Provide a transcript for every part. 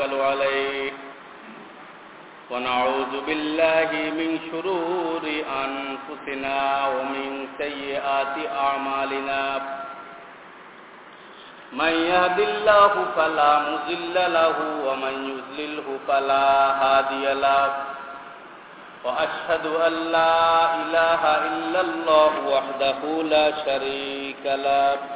ونتوكل عليه. ونعوذ بالله من شرور أنفسنا ومن سيئات أعمالنا. من يهد الله فلا مضل له ومن يضلله فلا هادي له. وأشهد أن لا إله إلا الله وحده لا شريك له.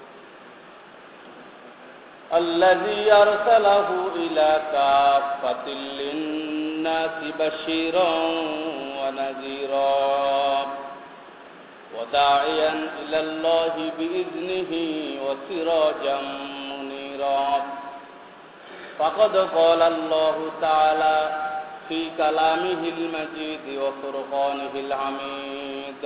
الذي أرسله إلى كافة للناس بشيرا ونذيرا وداعيا إلى الله بإذنه وسراجا منيرا. فقد قال الله تعالى في كلامه المجيد وفرقانه العميد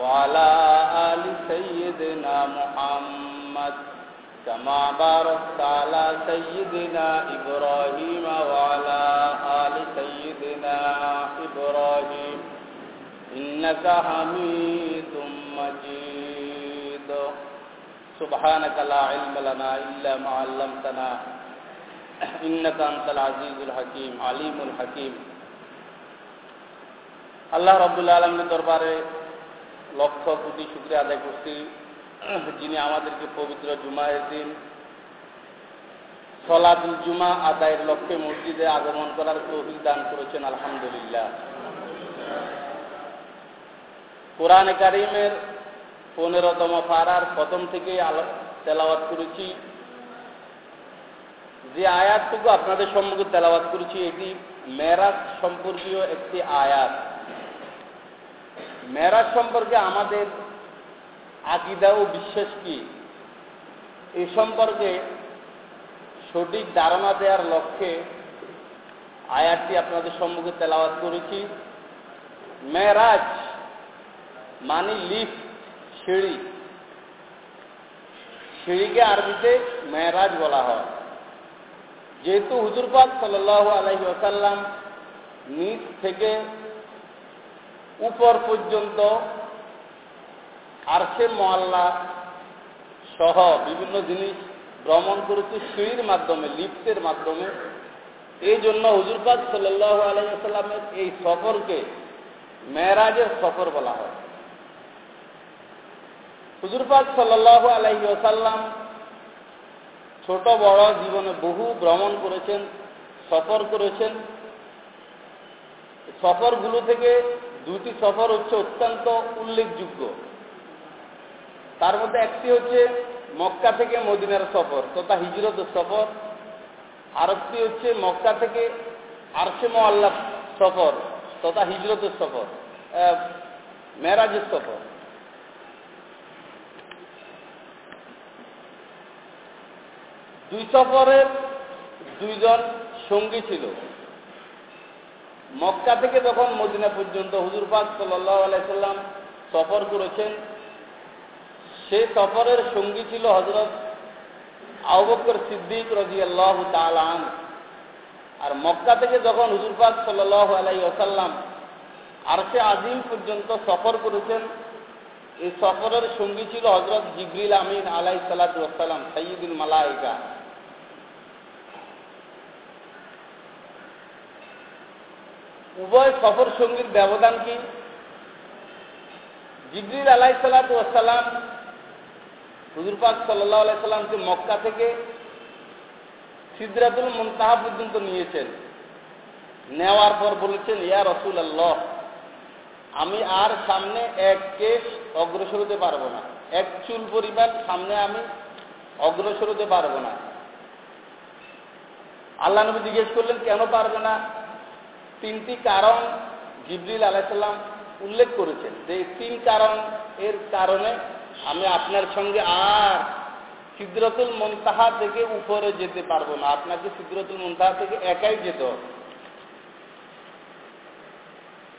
وعلى آل سيدنا محمد كما باركت على سيدنا إبراهيم وعلى آل سيدنا إبراهيم. إنك حميد مجيد. سبحانك لا علم لنا إلا ما علمتنا. إنك أنت العزيز الحكيم عليم الحكيم. الله رب العالمين نے লক্ষ কোটি শুক্রিয়া আদায় করছি। যিনি আমাদেরকে পবিত্র জুমায়ের দিন সলাদুল জুমা আদায়ের লক্ষ্যে মসজিদে আগমন করার তৌফিক দান করেছেন, আলহামদুলিল্লাহ। কোরআনে কারিমের পনেরোতম পাড়ার প্রথম থেকেই তেলাওয়াত করেছি। যে আয়াতটুকু আপনাদের সম্মুখে তেলাওয়াত করেছি, এটি মেরাজ সম্পর্কীয় একটি আয়াত। মেরাজ সম্পর্কে আমাদের আকিদা ও বিশ্বাস কি? এ সম্পর্কে সঠিক ধারণা দেওয়ার লক্ষ্যে আয়াতটি আপনাদের সম্মুখে তেলাওয়াত করেছি। মেরাজ মানে লিফট, সিঁড়ি। সিঁড়িকে আরবিতে মেরাজ বলা হয়। যেহেতু হুজুরপাক সাল আলহি আসাল্লাম নিচ থেকে উপর পর্যন্ত আরশে মহল্লা সহ বিভিন্ন জিনিস ভ্রমণ করেছে সিঁড়ির মাধ্যমে, লিফটের মাধ্যমে। এই জন্য হুজুরপাক সাল্লাহ আলাইসাল্লামের এই সফরকে মেয়েরাজের সফর বলা হয়। হুজুরপাক সাল্লাহ আলহি আসাল্লাম ছোট বড় জীবনে বহু ভ্রমণ করেছেন, সফর করেছেন। সফরগুলো থেকে দুটি সফর হচ্ছে অত্যন্ত উল্লেখযোগ্য। তার মধ্যে একটি হচ্ছে মক্কা থেকে মদিনার সফর তথা হিজরত সফর। আরেকটি হচ্ছে মক্কা থেকে আরশে মোয়াল্লা সফর তথা হিজরতের সফর মেরাজের সফর। দুই সফরের দুইজন সঙ্গী ছিল। মক্কা থেকে যখন মদিনা পর্যন্ত হুজুর পাক সাল্লাহ সফর করেছেন, সে সফরের সঙ্গী ছিল হজরত আবকর সিদ্দিক রাজি আল্লাহ তালান আর মক্কা থেকে যখন হুজুর পাক সাল্লাহ আলাই ওসাল্লাম আর সে আজিম পর্যন্ত সফর করেছেন, এই সফরের সঙ্গী ছিল হজরত জিবরিল আমিন আলাই সালাতাম সঈদুল মালাইকা উভয় সফর সঙ্গীর ব্যবধান কি? জিবরিল আলাই সালাতাম হুজুরপাক সাল্লাহ আলাইসাল্লামকে মক্কা থেকে সিদ্রাতুল মুনতাহা পর্যন্ত নিয়েছেন। নেওয়ার পর বলেছেন, ইয়া রসুল আল্লাহ আমি আর সামনে এক কেস অগ্রসর হতে পারব না। এক চুল পরিমাণ সামনে আমি অগ্রসর হতে পারব না। আল্লাহ নবী জিজ্ঞেস করলেন, কেন পারবে না? তিনটি কারণ জিবরিল আলাইসাল্লাম উল্লেখ করেছেন। যে তিন কারণ এর কারণে আমি আপনার সঙ্গে আর সিদ্রতুল মন্তাহা থেকে উপরে যেতে পারব না। আপনাকে সিদ্রতুল মন্তাহা থেকে একাই যেতে হবে।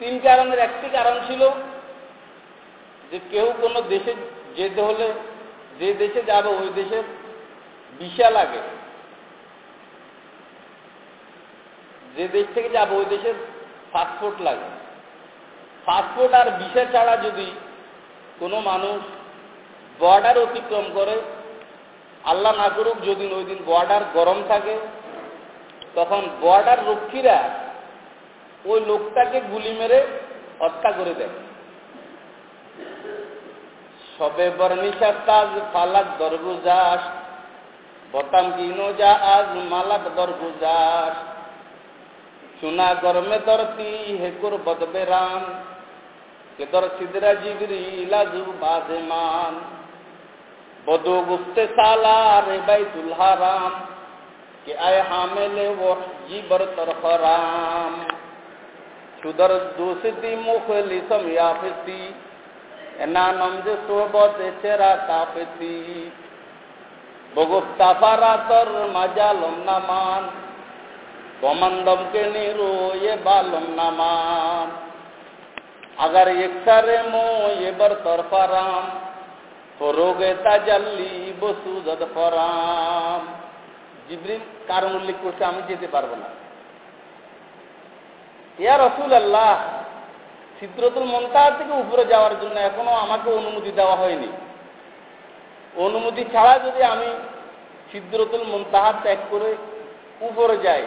তিন কারণের একটি কারণ ছিল যে কেউ কোনো দেশে যেতে হলে যে দেশে যাবে ওই দেশের ভিসা লাগে। যে দেশ থেকে যাব, ওই দেশের পাসপোর্ট লাগে। পাসপোর্ট আর ভিসা ছাড়া যদি কোনো মানুষ বর্ডার অতিক্রম করে, আল্লাহ না করুক, যদি ওই দিন বর্ডার গরম থাকে, তখন বর্ডার রক্ষীরা ওই লোকটাকে গুলি মেরে হত্যা করে দেয়। সবে বর্ণিশা তাজ ফালাক দরগুজাস বতাম কিনো যা আজ মালাক দরগুজাস চুনা গরমে দরতি হেকুর বদবে রাম কে দর সিদরা জিগরি লাজু বাজমান বদু গুফতে সালা রে বাইতুল হারাম কে আয় হামেলে वो जीबर तरफराम সুদর দোষিতি মুখলিসম ইয়াফিতি এনা নমজে সোহবত চেরা কাফিতি বগুপ তাফারা তর মাজালম নামান কমন্দমকে নিরো ये बालम नामान अगर एक सरे मो ये बर तरफराम ফরোগে তাজাল্লি বসুজত ফরাম জিবরিল কারণ উল্লেখ করছে আমি যেতে পারবো না ইয়া রসুল আল্লাহ সিদ্রতুল মন্তাহার থেকে উপরে যাওয়ার জন্য এখনো আমাকে অনুমতি দেওয়া হয়নি অনুমতি ছাড়া যদি আমি সিদ্রতুল মন্তাহার ত্যাগ করে উপরে যাই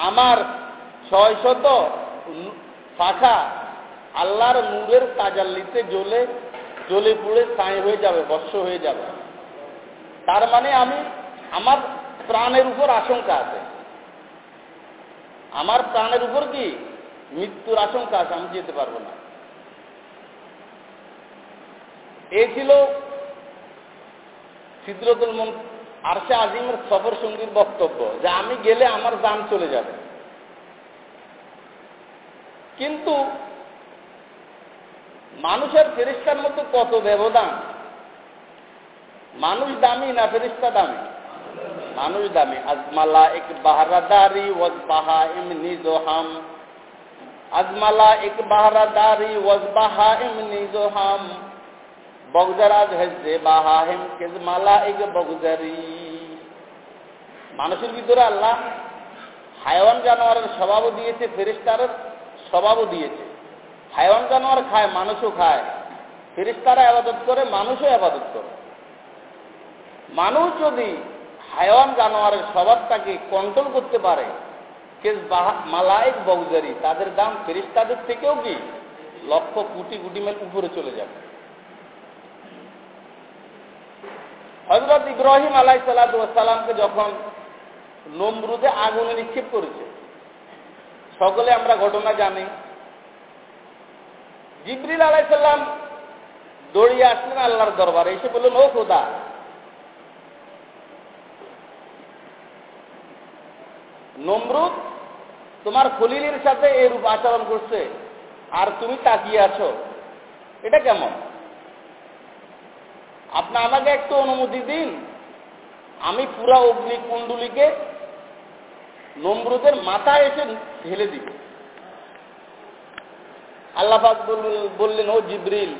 আমার ছয় শত পাখা আল্লাহর নূরের তাজাল্লিতে জ্বলে জ্বলে পুড়ে ছাই হয়ে যাবে, বর্ষ হয়ে যাবে। তার মানে আমি, আমার প্রাণের উপর আশঙ্কা আছে। আমার প্রাণের উপর কি? মৃত্যুর আশঙ্কা আছে, আমি যেতে পারব না। এ ছিল সিদ্রতুল মন আরশে আজিমের সফর সঙ্গীর বক্তব্য যে আমি গেলে আমার দান চলে যাবে। কিন্তু মানুষের ফেরিস্তার মধ্যে কত ব্যবধান? মানুষ দামি না ফেরিস্তা দামি? মানুষ দামি। আজমালা এক বাহারাদারি ওয়াজ বাহা এমনি জোহাম আজমালা এক বাহারাদারি ওয়াজ বাহা এমনি জোহাম বগজারাজ হেজে বাহা হেম কেজমালা এক বগজারি। মানুষের ভিতরে আল্লাহ হায়ওয়ান জানোয়ারের স্বভাবও দিয়েছে, ফেরিস্তার স্বভাবও দিয়েছে। হায়ওয়ান জানোয়ার খায়, মানুষও খায়। ফেরিস্তারা আবাদত করে, মানুষও আবাদত করে। মানুষ যদি হায়ওয়ান জানোয়ারের স্বভাবটাকে কন্ট্রোল করতে পারে কে মালায়ক বগজারি, তাদের দাম ফেরিস্তাদের থেকেও কি? লক্ষ কোটি কোটি মাইল উপরে চলে যাবে। হজরত ইব্রাহিম আলাই সালাতামকে যখন নমরুদে আগুনে নিক্ষেপ করেছে, সকলে আমরা ঘটনা জানি। জিবরিল আলাইসাল্লাম দৌড়িয়ে আসলেন আল্লাহর দরবারে, এসে বললেন, ও খোদা, নমরুদ তোমার খলিলের সাথে এরূপ আচরণ করছে, আর তুমি তাকিয়ে আছো, এটা কেমন? আপনি আমাকে একটু অনুমতি দিন। আমি পুরা অগ্নি কুণ্ডুলিকে নমরুদের মাথায় এসে ঢেলে দিব। আল্লাহাক বললেন ও জিব্রিল,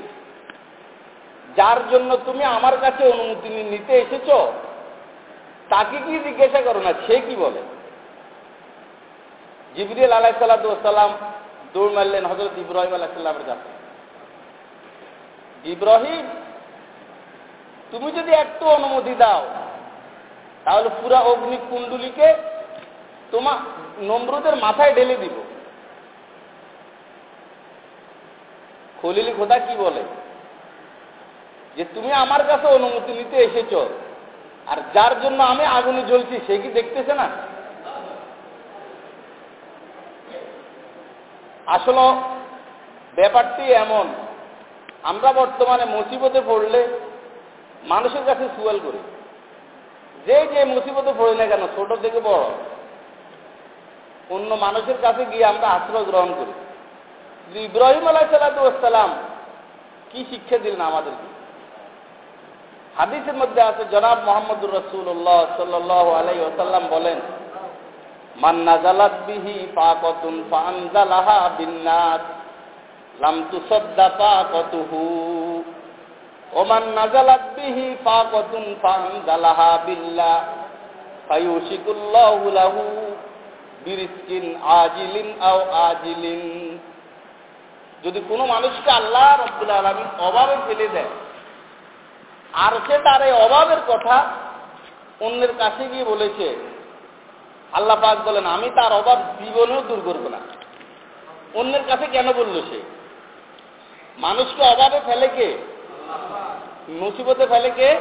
যার জন্য তুমি আমার কাছে অনুমতি নিতে এসেছ, তাকে কি জিজ্ঞাসা করো না, সে কি বলে? জিবরিল আলাহ সাল্লাম দৌড় মারলেন হজরত ইব্রাহিম আলাহিসাল্লামের কাছে। ইব্রাহিম তুমি যদি একটু অনুমতি দাও, তাহলে পুরা অগ্নি কুণ্ডুলিকে তোমার নম্রদের মাথায় ঢেলে দিব। খলিলি খোদা কি বলে? যে তুমি আমার কাছে অনুমতি নিতে এসেছ, আর যার জন্য আমি আগুনে জ্বলছি, সে কি দেখতেছে না? আসলে ব্যাপারটি এমন, আমরা বর্তমানে মুসিবতে পড়লে মানুষের কাছে সুয়াল করি। যে যে মুসিবতে পড়ি না কেন, ছোট থেকে বড়, অন্য মানুষের কাছে গিয়ে আমরা আশ্রয় গ্রহণ করি। ইব্রাহিম আলাহ সাল্লাম কি শিক্ষা দিলেন আমাদেরকে? হাদিসের মধ্যে আছে, জনাব মোহাম্মদুর রসুল্লাহ সাল্লাহ আলাই ওসাল্লাম বলেন, মান নাজালাত বিহি ফাকাতুন ফানজালাহা বিন্নাস, লাম তুসাদ্দা ফাকাতুহু। ওমান নাজালাত বিহি ফাকাতুন ফানজালাহা বিল্লাহ, ফায়ুশিকুল্লাহু লাহু বিরিজকিন আজিলিন আও আজিলিন। যদি কোনো মানুষকে আল্লাহ রব্দুল আলমী অভাবে ফেলে দেয়, আর সে তার এই অভাবের কথা অন্যের কাছে গিয়ে বলেছে, আল্লাহ পাক বলেন, আমি তার অভাব জীবনেও দূর করব না। অন্যের কাছে কেন বলল সে? মানুষকে অভাবে ফেলে কে? মুসিবতে ফেলে কে?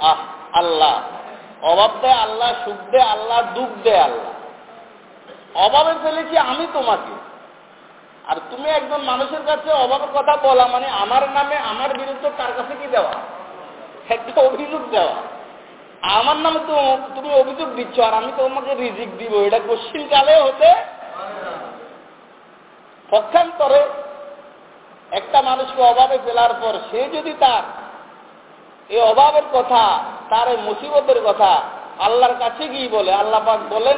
আহ আল্লাহ। অভাব দেয় আল্লাহ সুখ দেয় আল্লাহ দুঃখ দেয় আল্লাহ। অভাবে ফেলেছি আমি তোমাকে। আর তুমি একজন মানুষের কাছে অভাবের কথা বলা মানে আমার নামে আমার বিরুদ্ধে তার কাছে কি দেওয়া? একটা অভিযোগ দেওয়া। আমার নামে তো তুমি অভিযোগ দিচ্ছ আর আমি তোমাকে রিজিক দিব। এটা কোশ্চিন কালে হতে পক্ষান্তরে একটা মানুষকে অভাবে ফেলার পর সে যদি তার এই অভাবের কথা, তার এই মুসিবতের কথা আল্লাহর কাছে গিয়ে বলে, আল্লাহ পাক বলেন,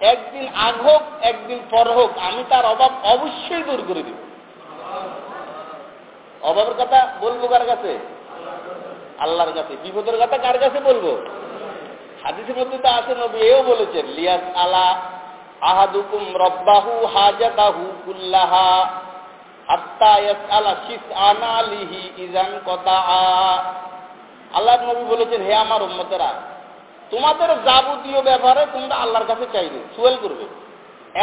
একদিন আগ হোক, একদিন পর হোক, আমি তার অভাব অবশ্যই দূর করে দিব। অভাবের কথা বলব কার কাছে? আল্লাহর কাছে। বিপদের কথা কার কাছে বলব? হাদিসের মধ্যে তো আছে, নবী এও বলেছেন, লিয়াস আলা আহাদুকুম রব্বাহু হাজাতাহু কুল্লাহা। আল্লাহ নবী বলেছেন, হে আমার উম্মতেরা, তোমাদের যাবতীয় ব্যাপারে তোমরা আল্লাহর কাছে চাইবে, সুয়েল করবে।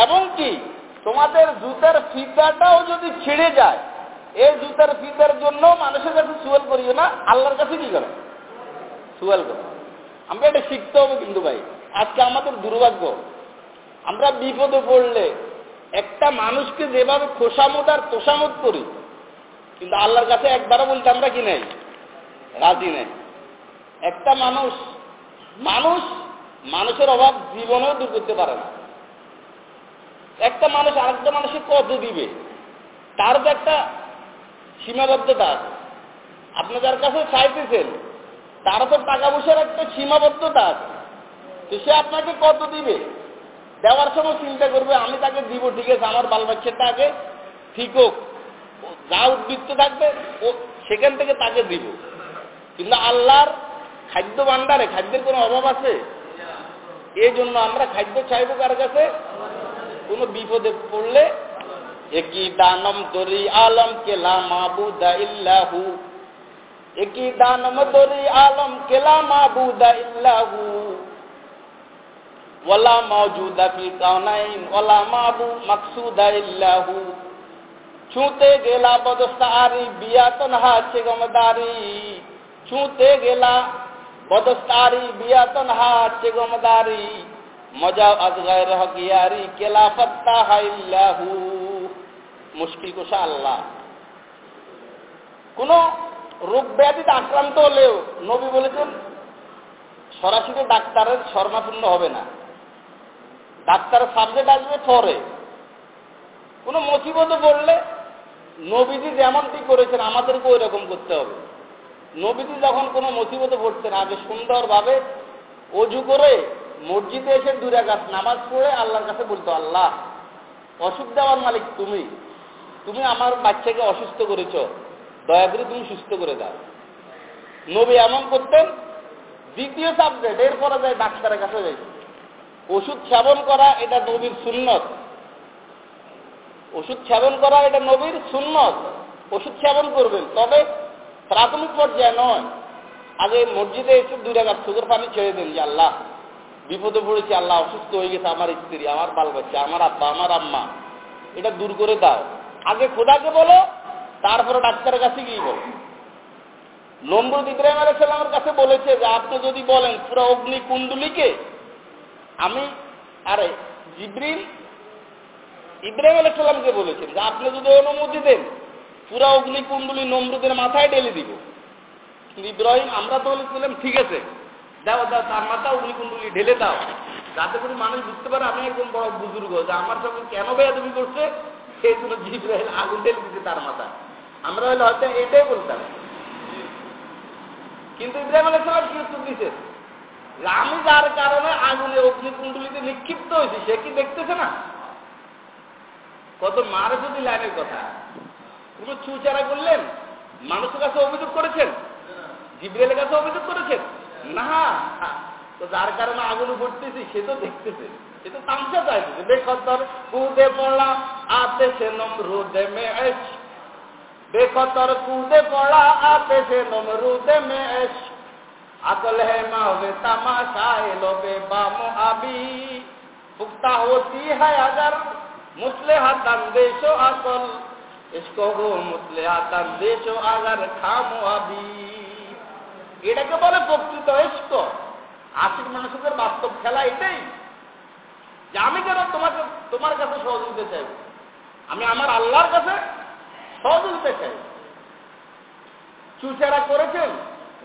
এবং কি, তোমাদের জুতার ফিতাটাও যদি ছিঁড়ে যায়, এই জুতার ফিতার জন্য মানুষের কাছে সুয়েল করিও না, আল্লাহর কাছে কি করো? সুয়েল করো। আমরা এটা শিখতে হবে কিন্তু ভাই। আজকে আমাদের দুর্ভাগ্য, আমরা বিপদে পড়লে একটা মানুষকে যেভাবে খোসামত আর তোষামত করি, কিন্তু আল্লাহর কাছে একবারও বলতে আমরা কি নেই? রাজি নেই। একটা মানুষ মানুষ মানুষের অভাব জীবনেও দূর করতে পারে না। একটা মানুষ আরেকটা মানুষকে কত দিবে? তার তো একটা সীমাবদ্ধতা আছে। আপনি যার কাছে চাইতেছেন তারও তো টাকা পয়সার একটা সীমাবদ্ধতা আছে। তো সে আপনাকে কত দিবে? দেওয়ার সময় চিন্তা করবে, আমি তাকে দিব, ঠিক আছে, আমার বাল বাচ্চাটা আগে ঠিক হোক। যা উদ্বৃত্ত থাকবে, ও সেখান থেকে তাকে দিব। কিন্তু আল্লাহর খাদ্য ভাণ্ডারে খাদ্যের কোনো অভাব আছে? এই জন্য আমরা খাদ্য চাইব কার কাছে? কোনো বিপদে পড়লে একই দানম দরি আলম কেলা মাবুদা ইল্লাহু। একই দানম দরি আলম কেলা মাবুদা ইল্লাহু। ওয়ালা মাওজুদা ফিল কাউনাইন ওয়ালা মাবু মাকসুদা ইল্লাহু। ছুঁতে গেলা বদস্তারি বিয়াতন হাছে গমদারি। ছুঁতে গেলা বদস্তারি বিয়াতন হাছে গমদারি। মজা আজগায় রহকিয়ারি কেলা ফত্তা হাইল্লাহু মুশকিল কোষা আল্লাহ। কোন রোগ ব্যাধিতে আক্রান্ত হলেও নবী বলেছেন, সরাসরি ডাক্তারের শর্মাপূর্ণ হবে না। ডাক্তারের সাবজেক্ট আসবে পরে কোনো মুসিবতে পড়লে নবীজি যেমনটি করেছেন আমাদেরকে ওই রকম করতে হবে। নবীজি যখন কোনো মুসিবতে পড়তেন, আগে সুন্দরভাবে অজু করে মসজিদে এসে দূরে গাছ নামাজ পড়ে আল্লাহর কাছে বলতো, আল্লাহ, অসুখ দেওয়ার মালিক তুমি। তুমি আমার বাচ্চাকে অসুস্থ করেছ। দয়া করে তুমি সুস্থ করে দাও। নবী এমন করতেন, দ্বিতীয় সাবজেক্ট এরপরে যায় ডাক্তারের কাছে যাই ওষুধ সেবন করা এটা নবীর সুন্নত। ওষুধ সেবন করা এটা নবীর সুন্নত। ওষুধ সেবন করবেন, তবে প্রাথমিক পর্যায়ে নয়। আগে মসজিদে এসে দুই রাখার সুগর পানি ছেড়ে দেন, যে আল্লাহ, বিপদে পড়েছি, আল্লাহ অসুস্থ হয়ে গেছে, আমার স্ত্রী, আমার বাল বাচ্চা, আমার আব্বা, আমার আম্মা, এটা দূর করে দাও। আগে খোদাকে বলো, তারপরে ডাক্তারের কাছে গিয়ে বলো। নম্বর ইব্রাহিম আলাইসাল্লামের কাছে বলেছে যে, আপনি যদি বলেন, পুরো অগ্নি কুণ্ডলিকে আমি, আরে, জিব্রিল, ইব্রাহিম আলাইসাল্লামকে বলেছেন যে আপনি যদি অনুমতি দেন, পুরা অগ্নি কুণ্ডলী নম্রদের মাথায় ঢেলে দিব। কিন্তু ইব্রাহিম, আমরা তো বলেছিলাম, ঠিক আছে, দাও দাও, তার মাথা অগ্নিকুণ্ডলী, ঢেলে দাও। যাতে করে মানুষ বুঝতে পারে, আমি একদম বড় বুজুর্গ, যে আমার সঙ্গে কেন বেয়াদবি করছে? সেই জন্য জিব্রাহিম আগুন ঢেলে দিচ্ছে তার মাথা আমরা হলে হয়তো এটাই বলতাম। কিন্তু ইব্রাহিম আলাইসালাম কি উত্তর দিচ্ছে আমি যার কারণে আগুনে অগ্নিকুণ্ডলিতে নিক্ষিপ্ত হয়েছি, সে কি দেখতেছে না? কত মারে যদি লাইনের কথা। কোন চুচারা করলেন, মানুষের কাছে অভিযোগ করেছেন, জিব্রেলের কাছে অভিযোগ করেছেন। না, তো যার কারণে আগুনে ভরতেছি, সে তো দেখতেছে, সে তো তামসা চাইছে বেখতর, কুদে পড়া আতে সে নমরুদে মে বেখতর, কুদে পড়া আতে সে নমরুদে মে এস আকল है मावे तमाशा लोबे बामो अभी पुख्ता होती है अगर मुसले हाथन देशो अकल इसको गो मुसले हाथन देशो अगर खामो अभी এটাকে বলে প্রকৃত ইস্ক আশিক মানুষের বাস্তব খেলা এটাই যে আমি কেন তোমাকে তোমার কাছে সহযোগিতা চাইব আমি আমার আল্লাহর কাছে সহযোগিতা চাই চুচারা করেছেন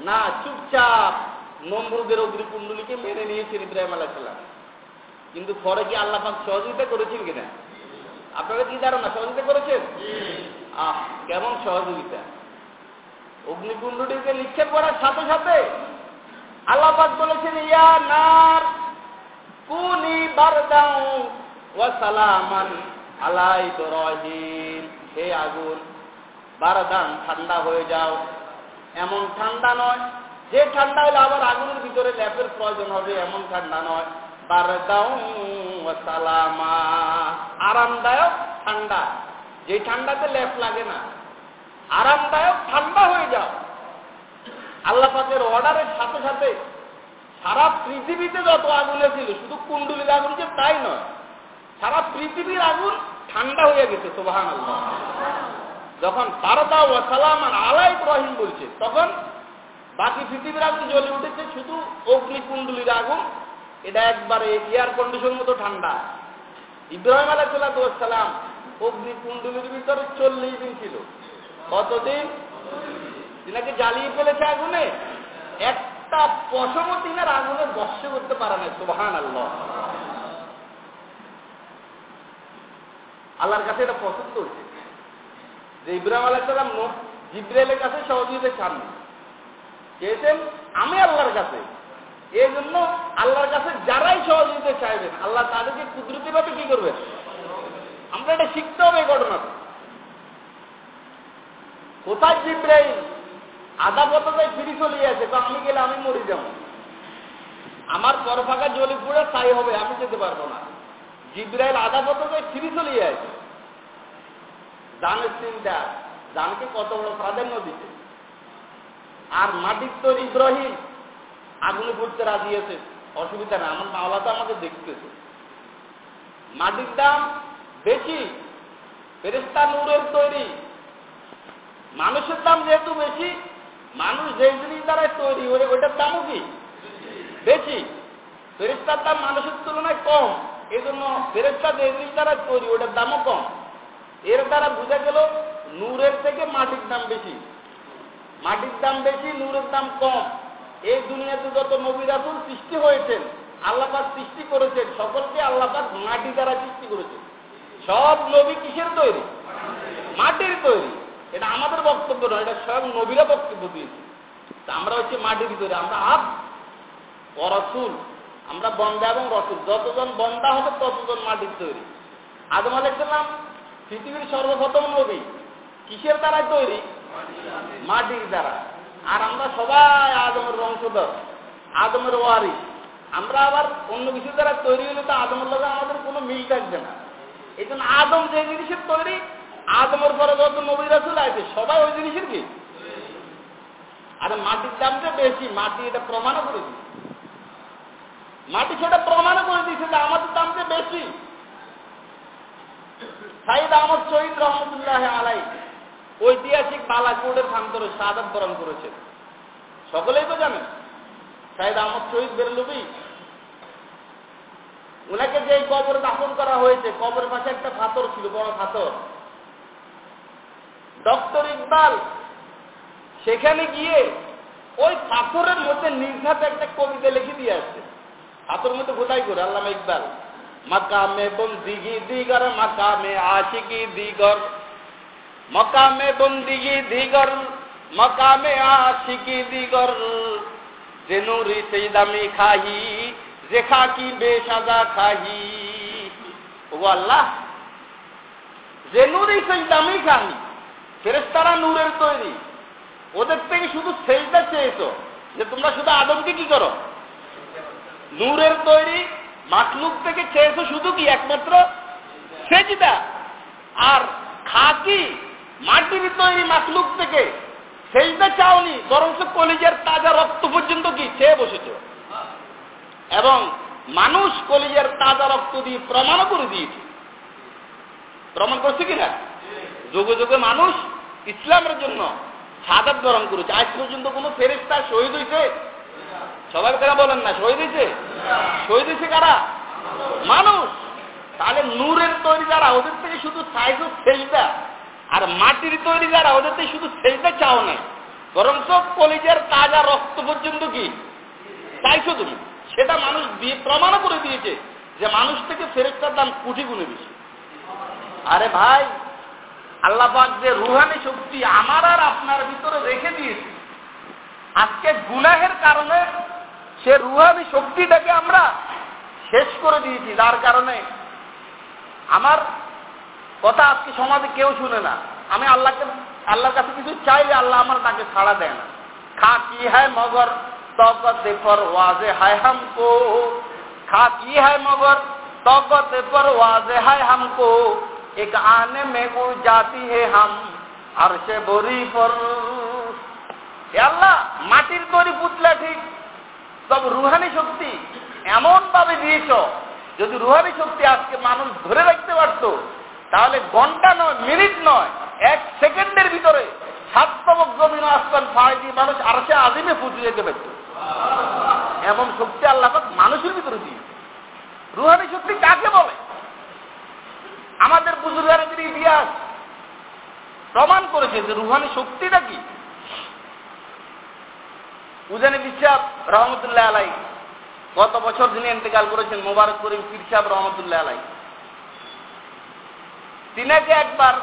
না, চুপচাপ নম্রদের অগ্নিকুণ্ডলীকে মেনে নিয়েছেন ইব্রাহিম আলাহিসাল্লাম কিন্তু পরে কি আল্লাহ পাক সহযোগিতা করেছেন কিনা? আপনারা কি ধারণা, সহযোগিতা করেছেন? আহ, কেমন সহযোগিতা? অগ্নিকুণ্ডলীকে নিক্ষেপ করার সাথে সাথে আল্লাহ পাক বলেছেন, ইয়া নার কুনি বারদাউ ওয়া সালামান আলা ইব্রাহিম। হে আগুন, বারদান, ঠান্ডা হয়ে যাও। এমন ঠান্ডা নয়। যে ঠান্ডা হলে আবার আগুনের ভিতরে ল্যাপের প্রয়োজন হবে, এমন ঠান্ডা নয়। সালামা। আরামদায়ক ঠান্ডা। যে ঠান্ডাতে ল্যাপ লাগে না। আরামদায়ক ঠান্ডা হয়ে যাও। আল্লাহ পাকের অর্ডারের সাথে সাথে সারা পৃথিবীতে যত আগুন ছিল, শুধু কুণ্ডুলির আগুন যে তাই নয়, সারা পৃথিবীর আগুন ঠান্ডা হয়ে গেছে সোবাহান আল্লাহ যখন বারদা ও সালাম আর আলাই ইব্রাহিম বলছে, তখন বাকি পৃথিবীর আগুন জ্বলে উঠেছে, শুধু অগ্নিকুণ্ডলির আগুন। এটা একবারে এয়ার কন্ডিশন মতো ঠান্ডা। ইব্রাহিম আলাইসালাম অগ্নিকুণ্ডলির ভিতরে চল্লিশ দিন ছিল। কতদিন? তিনাকে জ্বালিয়ে ফেলেছে আগুনে? একটা পশম তিনার আগুনে বর্ষ করতে পারে না সুবাহান আল্লাহ আল্লাহর কাছে এটা পছন্দ হচ্ছে যে ইব্রাহিম আলাইসালাম জিব্রাইলের কাছে সহযোগিতা চান চেয়েছেন, আমি আল্লাহর কাছে। এই জন্য আল্লাহর কাছে যারাই সহযোগিতা চাইবেন, আল্লাহ তাদেরকে কুদরতি ভাবে কি করবেন? আমরা এটা শিখতে হবে এই ঘটনাটা কোথায় জিব্রাইল? আধা পথটাই ফিরি চলে আছে তো আমি গেলে আমি মরি যাব। আমার পর ফাঁকা জলি পুড়ে তাই হবে, আমি যেতে পারব না। জিব্রাইল আধা পথটাই ফিরি চলে আছে জানের চিন্তা, জানকে কত বড় প্রাধান্য দিতে আর মাটির তৈরি ইব্রাহিম আগুনে পড়তে রাজি আছে, অসুবিধা নেই, আমার মাওলা তো আমাকে দেখতেছে। মাটির দাম বেশি ফেরেস্তা নূরের তৈরি। মানুষের দাম যেহেতু বেশি, মানুষ যে জিনিস দ্বারা তৈরি, ওই ওইটার দামও কি? বেশি। ফেরেস্তার দাম মানুষের তুলনায় কম এই জন্য ফেরেস্তা যে জিনিস দ্বারা তৈরি ওইটার দামও কম। এর দ্বারা বোঝা গেল নূরের থেকে মাটির দাম বেশি। মাটির দাম বেশি, নূরের দাম কম। এই দুনিয়াতে যত নবী রাসুল সৃষ্টি হয়েছেন আল্লাপাক সৃষ্টি করেছেন, সকলকে আল্লাপাক মাটি দ্বারা সৃষ্টি করেছেন। সব নবী কিসের তৈরি? মাটির তৈরি। এটা আমাদের বক্তব্য নয়, এটা স্বয়ং নবীরা বক্তব্য দিয়েছে আমরা হচ্ছে মাটির তৈরি, আমরা আপ অরসুল আমরা বন্দা এবং রসুল। যতজন বন্দা হবে, ততজন মাটির তৈরি। আদম আলাইসাল্লাম পৃথিবীর সর্বপ্রথম নবী। কিসের দ্বারা তৈরি? মাটির দ্বারা। আর আমরা সবাই আদমের বংশধর, আদমের ওয়ারি। আমরা আবার অন্য কিছুর দ্বারা তৈরি হলে তো আদমের লগে আমাদের কোনো মিল থাকবে না। এই জন্য আদম যে জিনিসের তৈরি, আদমের পরে যত নবী রাসুল আছে সবাই ওই জিনিসের কি? আরে মাটির দামটা বেশি, মাটি এটা প্রমাণ করে দিচ্ছে মাটি সেটা প্রমাণ করে দিচ্ছে যে আমাদের দামটা বেশি। সাইদ আহমদ শহীদ রহমতুল্লাহ আলাই ঐতিহাসিক বালাকোটের প্রান্তরে সাদাত বরণ করেছেন। সকলেই তো জানেন, সাইদ আহমদ শহীদ বেরলুবি ওনাকে যে কবরে দাফন করা হয়েছে, কবরের পাশে একটা পাথর ছিল, বড় পাথর ডক্টর ইকবাল, সেখানে গিয়ে ওই পাথরের মধ্যে নির্ঘাত একটা কবিতা লিখে দিয়ে আসছে। পাথর মধ্যে গোটাই করে? আল্লামা ইকবাল। মকামে বন্দিগি দিগর মকামে আশিকি দিগর মকামে বন্দিগি দিগর মকামে আশিকি দিগর যে নুরি সেই দামি খাহি যে খাকি বেসাজা খাহি ও আল্লাহ যে নুরি সেই দামি খাহি ফেরেস্তারা নূরের তৈরি ওদের থেকে শুধু সেইটা চেয়েছো যে তোমরা শুধু আদমকে কি করো নূরের তৈরি মাকলুক থেকে চেয়েছো শুধু কি একমাত্র? সেজিদা। আর খাকি মাটির তৈরি মাকলুক থেকে। সেইটা চাওনি বরং কলিজের তাজা রক্ত পর্যন্ত কি? চেয়ে বসেছ। এবং মানুষ কলিজের তাজা রক্ত দিয়ে প্রমাণ করে দিয়েছে। প্রমাণ করছে কিনা? যুগে যুগে মানুষ ইসলামের জন্য সাদাত বরণ করেছে। আজ পর্যন্ত কোনো ফেরেস্তা শহীদ হয়েছে সবাই কারা বলেন না, শহীদ হয়েছে? শহীদ হয়েছে কারা? মানুষ। তাহলে নূরের তৈরি যারা, ওদের থেকে শুধু সাইজ সেজটা আর মাটির তৈরি যারা, ওদের থেকে শুধু সেজটা চাও নাই বরং কলিজের তাজা রক্ত পর্যন্ত কি? চাইছো তুমি সেটা মানুষ দিয়ে প্রমাণ করে দিয়েছে যে মানুষ থেকে ফেরেস্তার দাম কোটি গুণে বেশি। আরে ভাই আল্লাপাক যে রুহানি শক্তি আমার আর আপনার ভিতরে রেখে দিয়েছে, আজকে গুনাহের কারণে সে রুহানি শক্তিটাকে আমরা শেষ করে দিয়েছি, যার কারণে আমার কথা আজকে সমাজে কেউ শুনে না। আমি আল্লাহকে, আল্লাহর কাছে কিছু চাইলে আল্লাহ আমার তাকে ছাড়া দেয় না। খা কি হায় মগর তগতে পর ওয়াজে হায় হামকো। খা কি হায় মগর তগতে পর ওয়াজে হায় হামকো। এক আনে মে জাতি হে হাম আর সে বরি পর। আল্লাহ, মাটির তৈরি পুতলা ঠিক সব রুহানি শক্তি এমন ভাবে দিয়েছ, যদি রুহানি শক্তি আজকে মানুষ ধরে রাখতে পারত, তাহলে ঘণ্টা নয়, মিনিট নয়, এক সেকেন্ডের ভিতরে সাততমক জমিন আসমান ফাড়ি দিয়ে মানুষ আরশে আজিমে পুজো যেতে পারত। এমন শক্তি আল্লাহ মানুষের ভিতরে দিয়েছে রুহানি শক্তি কাকে বলে? আমাদের বুজুর্গের ইতিহাস প্রমাণ করেছে যে রুহানি শক্তিটা কি উজানি বিশ্বাস, রহমতুল্লাহ আলাই গত বছর যিনি ইন্তেকাল করেছেন, মোবারক করিম পীর সাহেব রহমতুল্লাহ আলাই তিনাকে একবার,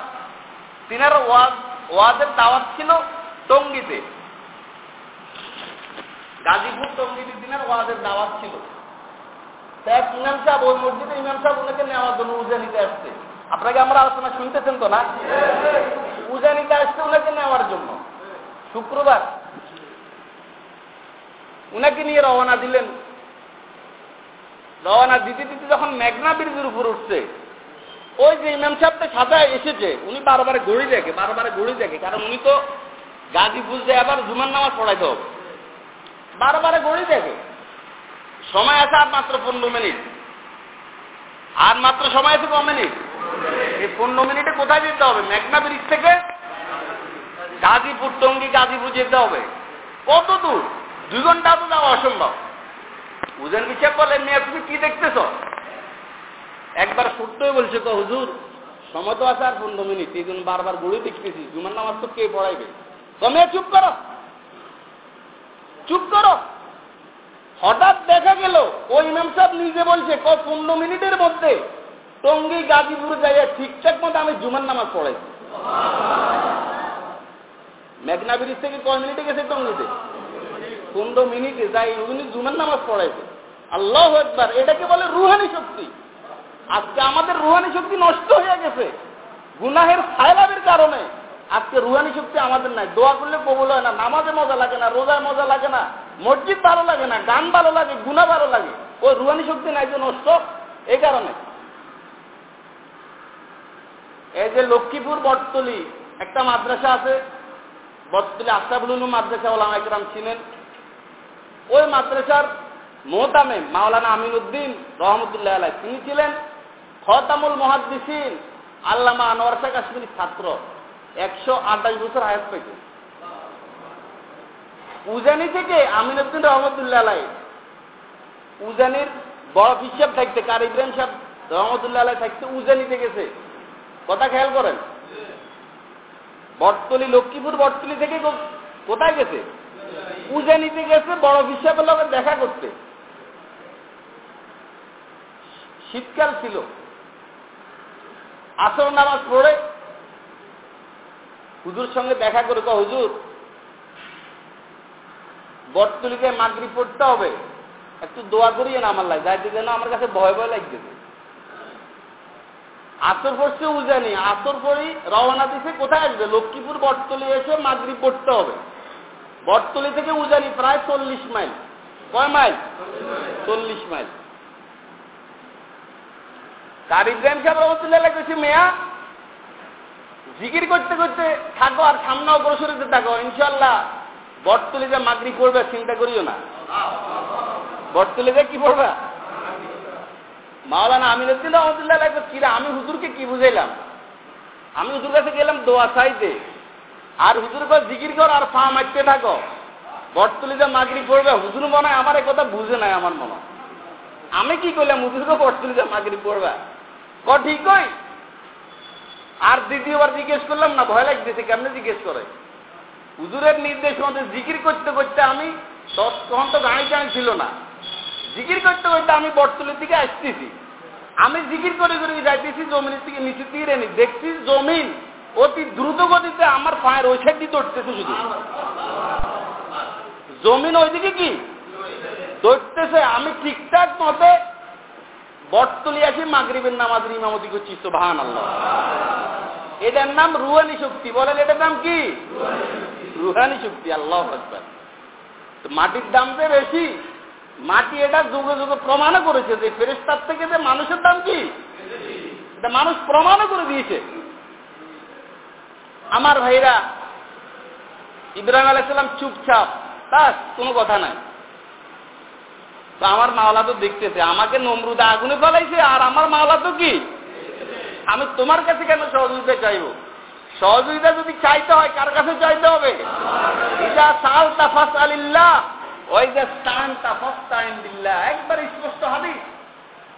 তিনার ওয়াজ, ওয়াজের দাওয়াত ছিল টঙ্গিতে। গাজীপুর টঙ্গিতে তিনার ওয়াজের দাওয়াত ছিল। এক ইমাম সাহেব ওই মসজিদে, ইমাম সাহেব ওনাকে নেওয়ার জন্য উজানিতে আসছে। আপনাকে আমরা আলোচনা শুনতেছেন তো না? উজানিতে আসছে ওনাকে নেওয়ার জন্য। শুক্রবার। উনাকে নিয়ে রওনা দিলেন। রওনা দিতে দিতে যখন মেঘনা ব্রিজের উপর উঠছে, ওই যে ইমাম সাহেবটা সাজায় এসেছে, উনি বারবার ঘড়ি দেখে, বারবার ঘড়ি দেখে, কারণ উনি তো গাজীপুর যে আবার জুমার নামাজ পড়াইতে হবে। বারবার ঘড়ি দেখে। সময় আছে আর মাত্র পনেরো মিনিট। আর মাত্র সময় আছে ক মিনিট? এই পনেরো মিনিটে কোথায় যেতে হবে? মেঘনা ব্রিজ থেকে গাজীপুর টঙ্গি গাজীপুর যেতে হবে। কত দূর? দুই ঘণ্টা তো যাওয়া অসম্ভব। উজেন বিচার বলে মেয়ে তুমি কি দেখতেছ? একবার ছোট্টই বলছে তো হুজুর সময় তো আছে আর পনেরো মিনিট এই জন্য বারবার গড়ি দেখতেছি। জুমার নামাজ তো কে পড়াইবে? তুমি চুপ করো। চুপ করো। হঠাৎ দেখা গেল ওই ইমাম সাহেব নিজে বলছে ক পনেরো মিনিটের মধ্যে টঙ্গি গাজীপুর যাইয়া ঠিকঠাক মতো আমি জুমার নামাজ পড়াইছি। মেঘনা ব্রিজ থেকে কয় মিনিটে গেছে টঙ্গিতে? পনেরো মিনিটে যাই, উনি জুমার নামাজ পড়াইছে। আল্লাহ একবার এটাকে বলে রুহানি শক্তি। আজকে আমাদের রুহানি শক্তি নষ্ট হয়ে গেছে। গুনাহের ফায়লাবের কারণে আজকে রুহানি শক্তি আমাদের নাই। দোয়া করলে কবুল হয় না, নামাজে মজা লাগে না রোজায় মজা লাগে না, মসজিদ ভালো লাগে না, গান ভালো লাগে গুণা ভালো লাগে। ওই রুহানি শক্তি নাই যে নষ্ট, এই কারণে। এই যে লক্ষ্মীপুর বটতলি, একটা মাদ্রাসা আছে। বটতলি উলুম মাদ্রাসা ওলামা একরাম ছিলেন। ওই মাদ্রাসার মোহতামে মাওলানা আমিন উদ্দিন রহমতুল্লাহ আলাই তিনি ছিলেন খতামুল মহাদ্দিসিন আল্লামা আনোয়ার শাহ কাশ্মীর ছাত্র। একশো আঠাশ বছর হায়াত পেয়েছে। উজানি থেকে আমিন উদ্দিন রহমতুল্লাহ আলাই উজানির বড় হিসাব থাকতে, কার ইব্রাহিম সাহেব রহমতুল্লাহ আলাই থাকতে, উজানিতে গেছে। কথা খেয়াল করেন। বটতলি, লক্ষ্মীপুর বটতলি থেকে কোথায় গেছে? উজানিতে গেছে, বড় হিসাবের লোকের দেখা করতে। শীতকাল ছিল। আসর নামাজ পড়ে হুজুর সঙ্গে দেখা করে ক হুজুর, বটতলিতে মাগরি পড়তে হবে। একটু দোয়া করিয়ে না আমার লাগে যাইতে যেন আমার কাছে ভয় ভয় লাগতেছে আসর পড়ছে উজানি আসর পড়ি, রওনা দিছে, কোথায় আসবে? লক্ষ্মীপুর বটতলি এসে মাগরি পড়তে হবে। বটতলি থেকে উজানি প্রায় চল্লিশ মাইল। কয় মাইল? চল্লিশ মাইল। কার ইব্রাহিম সাহেব রহমতুল্লাহ লাগতেছে মেয়া, জিকির করতে করতে থাকো আর সামনে অগ্রসর হতে থাকো। ইনশাল্লাহ বটতলিতে মাগরি পড়বে, চিন্তা করিও না। বটতলিতে কি পড়বা? মাওলানা আমিনুদ্দিন রহমতুল্লাহ কিরা, আমি হুজুরকে কি বুঝাইলাম? আমি হুজুর কাছে গেলাম দোয়া চাইতে। আর হুজুর কর জিকির কর আর পা মারতে থাকো। বটতলিতে মাগরি পড়বে, হুজুর মনে হয় আমার কথা বুঝে নাই আমার মনে। আমি কি করলাম হুজুরকে বটতলিতে মাগরি পড়বে? ক ঠিক কই? আর দ্বিতীয়বার জিজ্ঞেস করলাম, না, ভয় লাগতেছে, কেমনে জিজ্ঞেস করে? হুজুরের নির্দেশ মতো জিকির করতে করতে আমি তখন তো গাড়ি টাড়ি ছিল না। জিকির করতে করতে আমি বটতলির দিকে আসতেছি। আমি জিকির করে করে যাইতেছি, জমিনের থেকে নিচে তীরে নি দেখছি জমিন অতি দ্রুত গতিতে আমার পায়ের ওই সাইড দিয়ে দৌড়তেছে শুধু জমিন ওইদিকে কি? দৌড়তেছে আমি ঠিকঠাক মতে বটতলি আসি, মাগরিবের নামাজের ইমামতি করছি ভান আল্লাহ এটার নাম রুহানি শক্তি। বলেন, এটার নাম কি? রুহানি শক্তি। আল্লাহ মাটির দাম যে বেশি, মাটি এটা যুগে যুগে প্রমাণও করেছে যে ফেরেস্তার থেকে যে মানুষের দাম কি? মানুষ প্রমাণও করে দিয়েছে। আমার ভাইরা ইব্রাহিম আলাইসাল্লাম চুপচাপ তার কোনো কথা নাই। তো আমার মাওলা তো দেখতেছে, আমাকে নমরুদা আগুনে ফলাইছে আর আমার মাওলা তো কি? আমি তোমার কাছে কেন সহযোগিতা চাইব? সহযোগিতা যদি চাইতে হয়, কার কাছে চাইতে হবে? ইজা সাল তাফাস আলিল্লাহ ওই যে তাফাস্তাইন বিল্লাহ। একবার স্পষ্ট হাদিস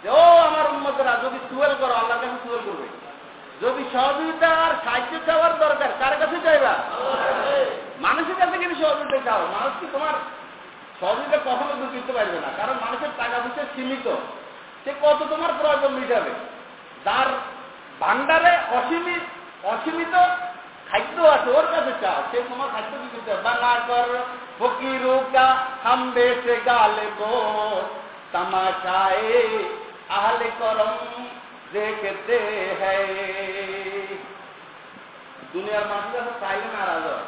যে, ও আমার উন্মতরা যদি সুয়েল করো, আল্লাহর কাছে সুয়েল করবে। যদি সহযোগিতা আর সাহায্য চাওয়ার দরকার, কার কাছে চাইবা? মানুষের কাছে কিন্তু সহযোগিতা চাও? মানুষ কি তোমার সহযোগিতা কখনো দূর করতে পারবে না, কারণ মানুষের টাকা পয়সা সীমিত। সে কত তোমার প্রয়োজন মিটাবে? যার ভান্ডারে অসীমিত অসীমিত খাদ্য আছে, ওর কাছে চাও। সে তোমার খাদ্য কি করতে বানা কর ফকিরুকা হাম বেসে গালে গো তামাশায়ে আহলে করম দেখতে দুনিয়ার মানুষের কাছে চাইলে নারাজ হয়